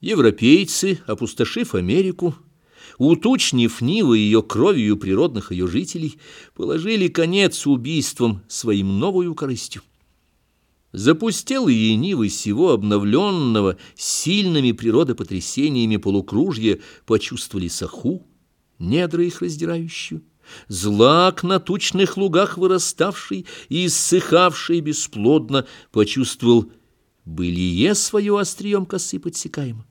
Европейцы, опустошив Америку, утучнив Нивы ее кровью природных ее жителей, положили конец убийствам своим новую корыстью. Запустелые Нивы всего обновленного сильными природопотрясениями полукружья почувствовали саху, недра их раздирающую, Злак на тучных лугах выраставший и иссыхавший бесплодно почувствовал былие свое острием косы подсекаемо.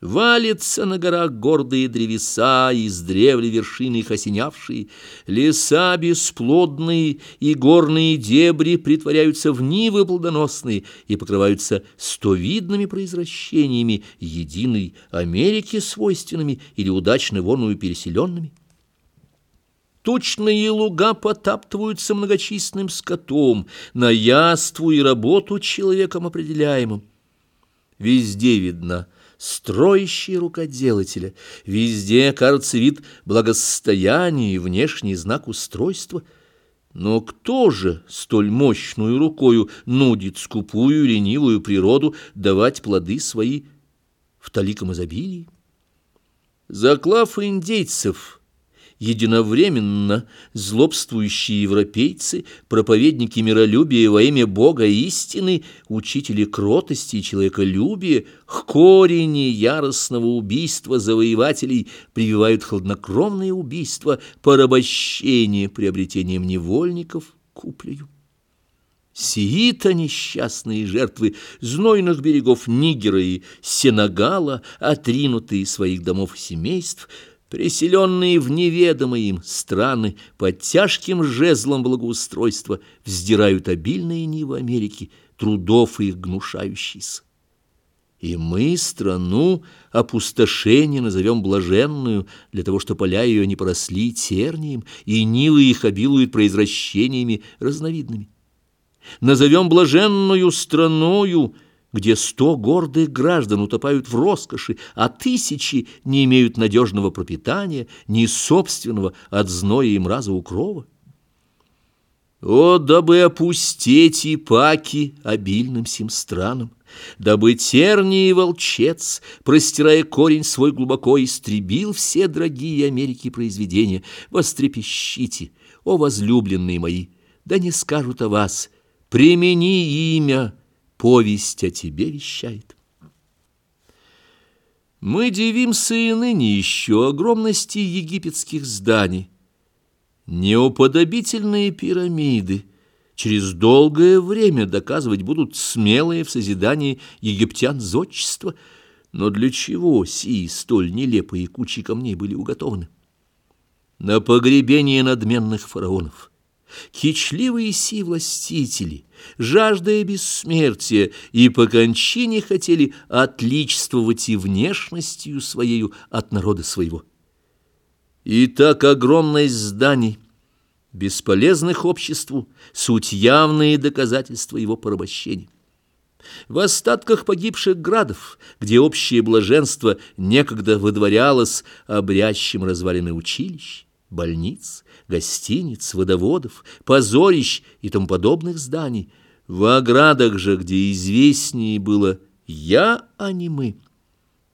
Валятся на горах гордые древеса, из древли вершины их осенявшие, леса бесплодные и горные дебри притворяются в нивы плодоносные и покрываются стовидными произвращениями единой Америки свойственными или удачно вонную переселенными. Тучные луга потаптываются многочисленным скотом, на яству и работу человеком определяемым. Везде видно строящие рукоделателя, везде, кажется, вид благосостояния и внешний знак устройства. Но кто же столь мощную рукою нудит скупую ленивую природу давать плоды свои в таликом изобилии? Заклав индейцев — единовременно злобствующие европейцы, проповедники миролюбия во имя Бога истины, учители кротости и человеколюбия, к корени яростного убийства завоевателей прививают хладнокровное убийство, порабощение приобретением невольников куплею. Сиита несчастные жертвы знойных берегов Нигера и Сенагала, отринутые своих домов и семейств – Преселенные в неведомые им страны под тяжким жезлом благоустройства вздирают обильные нивы Америки, трудов их гнушающиеся. И мы страну опустошения назовем блаженную, для того, что поля ее не поросли тернием, и нивы их обилуют произвращениями разновидными. Назовем блаженную страною, где сто гордых граждан утопают в роскоши, а тысячи не имеют надежного пропитания, ни собственного от зноя и мраза укрова. О, дабы опустеть и паки обильным сим странам, дабы терний и волчец, простирая корень свой глубоко, истребил все дорогие Америки произведения, вострепещите, о возлюбленные мои, да не скажут о вас, примени имя, повесть о тебе вещает. Мы дивимся и ныне еще огромности египетских зданий. Неуподобительные пирамиды через долгое время доказывать будут смелые в созидании египтян зодчества, но для чего сии столь нелепые кучи камней были уготованы? На погребение надменных фараонов – Кичливые си властители, жаждая бессмертия, и по кончине хотели отличствовать и внешностью своею от народа своего. И так огромность зданий, бесполезных обществу, суть явные доказательства его порабощения. В остатках погибших градов, где общее блаженство некогда выдворялось обрящим развалины училищ, больниц, гостиниц, водоводов, позорищ и тому подобных зданий. В оградах же, где известнее было «я», а не «мы»,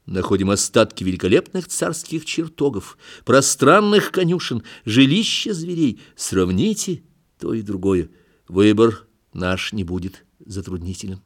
находим остатки великолепных царских чертогов, пространных конюшен, жилища зверей. Сравните то и другое. Выбор наш не будет затруднителен.